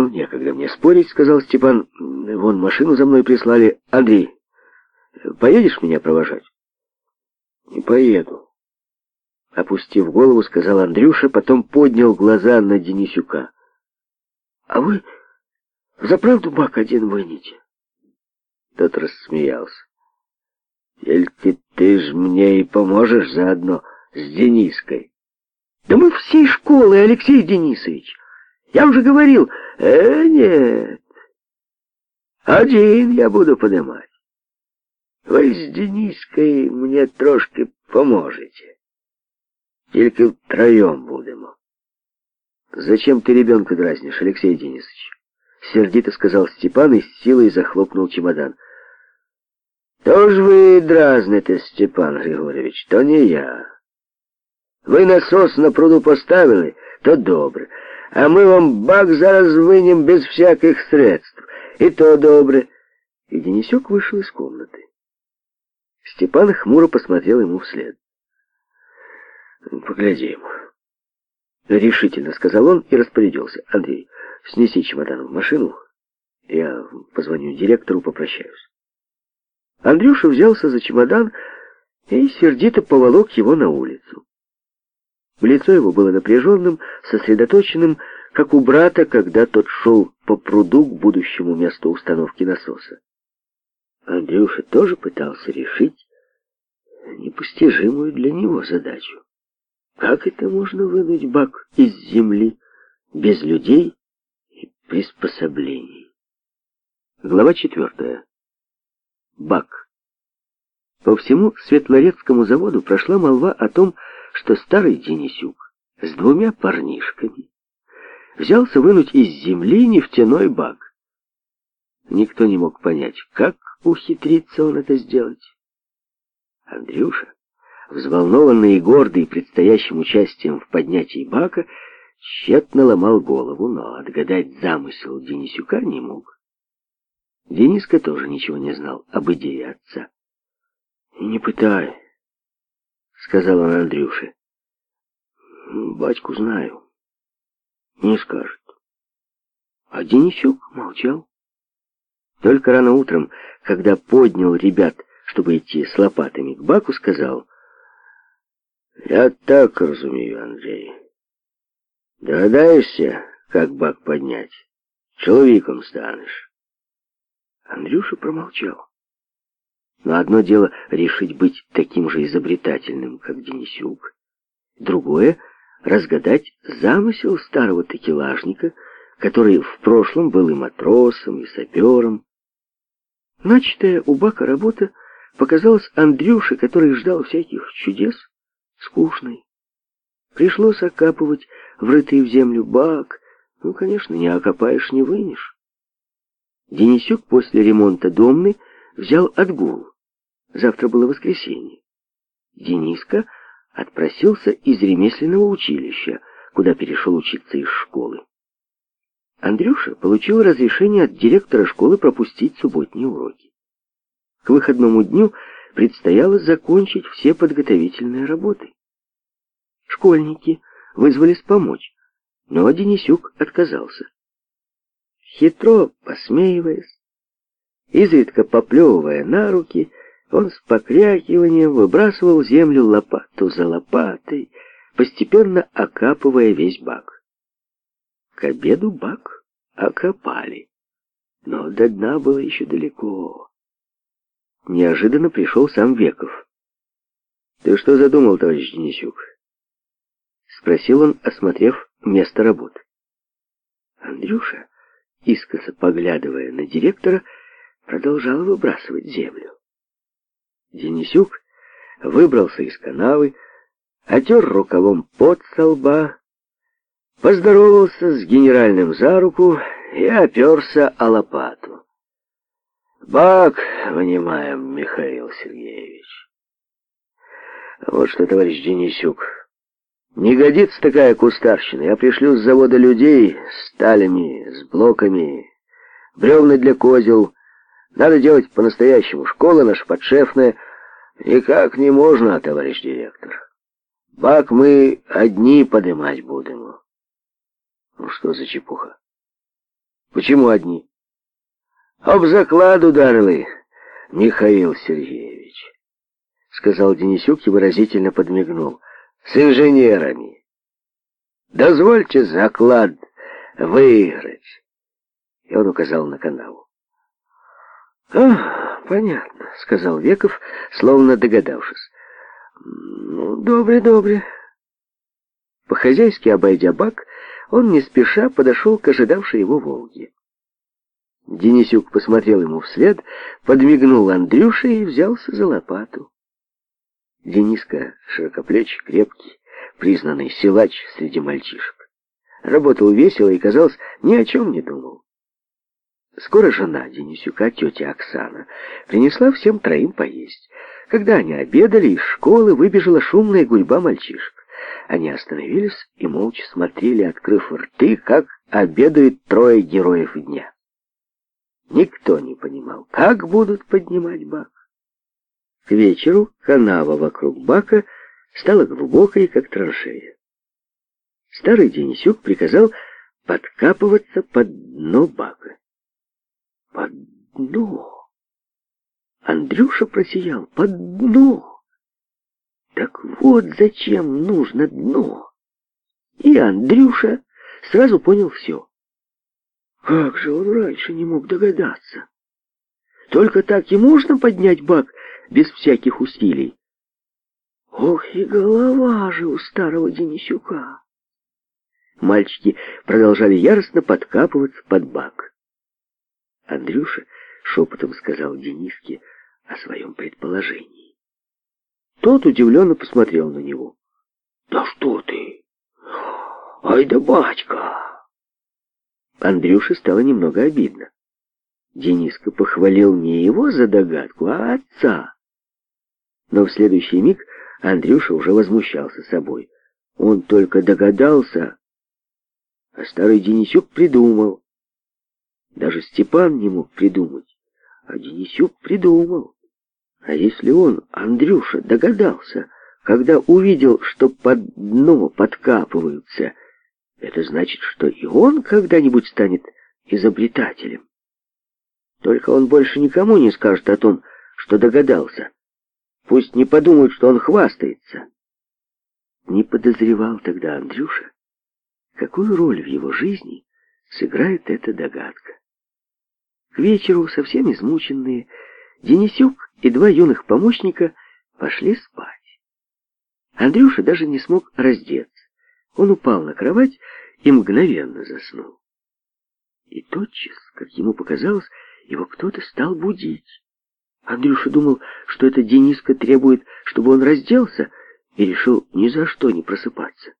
«Ну, некогда мне спорить», — сказал Степан. «Вон машину за мной прислали. Андрей, поедешь меня провожать?» «Не поеду», — опустив голову, сказал Андрюша, потом поднял глаза на Денисюка. «А вы за правду бак один выните?» Тот рассмеялся. «Только ты ж мне и поможешь заодно с Дениской». «Да мы всей школы, Алексей Денисович! Я уже говорил...» «Э, нет, один я буду поднимать. Вы с Дениской мне трошки поможете. Только втроем будем. Зачем ты ребенка дразнишь, Алексей Денисович? Сердито сказал Степан и с силой захлопнул чемодан. Тоже вы дразните, Степан Григорьевич, то не я. Вы насос на пруду поставили, то добрый а мы вам бак зараз вынем без всяких средств. И то добре. И Денисек вышел из комнаты. Степан хмуро посмотрел ему вслед. «Поглядим», — решительно сказал он и распорядился. «Андрей, снеси чемодан в машину, я позвоню директору, попрощаюсь». Андрюша взялся за чемодан и сердито поволок его на улицу. Лицо его было напряженным, сосредоточенным, как у брата, когда тот шел по пруду к будущему месту установки насоса. Андрюша тоже пытался решить непостижимую для него задачу. Как это можно вынуть бак из земли без людей и приспособлений? Глава четвертая. Бак. По всему Светлорецкому заводу прошла молва о том, что что старый Денисюк с двумя парнишками взялся вынуть из земли нефтяной бак. Никто не мог понять, как ухитрится он это сделать. Андрюша, взволнованный и гордый предстоящим участием в поднятии бака, тщетно ломал голову, но отгадать замысел Денисюка не мог. Дениска тоже ничего не знал об идее отца. «Не пытай», — сказал он Андрюше. «Батьку знаю. Не скажет». А Денисюк молчал. Только рано утром, когда поднял ребят, чтобы идти с лопатами к баку, сказал, «Я так разумею, Андрей. Догадаешься, как бак поднять? Человеком станешь». Андрюша промолчал. Но одно дело решить быть таким же изобретательным, как Денисюк. Другое — разгадать замысел старого такелажника, который в прошлом был и матросом, и сапером. Начатая у Бака работа показалась Андрюше, который ждал всяких чудес, скучной. Пришлось окапывать врытый в землю бак. Ну, конечно, не окопаешь, не вынешь. Денисюк после ремонта домны взял отгул. Завтра было воскресенье. Дениска отпросился из ремесленного училища, куда перешел учиться из школы. Андрюша получил разрешение от директора школы пропустить субботние уроки. К выходному дню предстояло закончить все подготовительные работы. Школьники вызвались помочь, но Денисюк отказался. Хитро посмеиваясь, изредка поплевывая на руки, он с покрякиванием выбрасывал землю лопату за лопатой, постепенно окапывая весь бак. К обеду бак окопали, но до дна было еще далеко. Неожиданно пришел сам Веков. «Ты что задумал, товарищ Денисюк?» Спросил он, осмотрев место работ. Андрюша, искоса поглядывая на директора, продолжал выбрасывать землю. Денисюк выбрался из канавы, отер рукавом под солба, поздоровался с генеральным за руку и оперся о лопату. «Бак, вынимаем, Михаил Сергеевич!» «Вот что, товарищ Денисюк, не годится такая кустарщина. Я пришлю с завода людей с талями, с блоками, бревна для козел». Надо делать по-настоящему. Школа наша подшефная. Никак не можно, товарищ директор. Бак мы одни поднимать будем. Ну что за чепуха? Почему одни? Об заклад ударили, Михаил Сергеевич, сказал Денисюк и выразительно подмигнул. С инженерами. Дозвольте заклад выиграть. И он указал на канаву. «А, понятно», — сказал Веков, словно догадавшись. «Ну, добре, добре». По-хозяйски обойдя бак, он не спеша подошел к ожидавшей его «Волге». Денисюк посмотрел ему вслед, подмигнул Андрюше и взялся за лопату. Дениска, широкоплечий, крепкий, признанный силач среди мальчишек, работал весело и, казалось, ни о чем не думал. Скоро жена Денисюка, тетя Оксана, принесла всем троим поесть. Когда они обедали, из школы выбежала шумная гульба мальчишек. Они остановились и молча смотрели, открыв рты, как обедают трое героев дня. Никто не понимал, как будут поднимать бак. К вечеру канава вокруг бака стала глубокой, как траншея. Старый Денисюк приказал подкапываться под дно бака. По дну. Андрюша просиял. По дну. Так вот зачем нужно дно. И Андрюша сразу понял все. Как же он раньше не мог догадаться? Только так и можно поднять бак без всяких усилий. Ох и голова же у старого Денисюка! Мальчики продолжали яростно подкапывать под бак. Андрюша шепотом сказал Дениске о своем предположении. Тот удивленно посмотрел на него. «Да что ты! Ай да батька!» Андрюше стало немного обидно. Дениска похвалил не его за догадку, а отца. Но в следующий миг Андрюша уже возмущался собой. Он только догадался, а старый Денисюк придумал. Даже Степан не мог придумать. А Денисюк придумал. А если он, Андрюша, догадался, когда увидел, что под дно подкапываются, это значит, что и он когда-нибудь станет изобретателем. Только он больше никому не скажет о том, что догадался. Пусть не подумают, что он хвастается. Не подозревал тогда Андрюша, какую роль в его жизни сыграет эта догадка. К вечеру, совсем измученные, Денисюк и два юных помощника пошли спать. Андрюша даже не смог раздеться. Он упал на кровать и мгновенно заснул. И тотчас, как ему показалось, его кто-то стал будить. Андрюша думал, что это Дениска требует, чтобы он разделся, и решил ни за что не просыпаться.